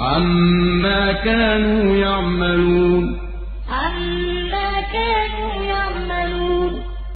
عما كانوا يعملون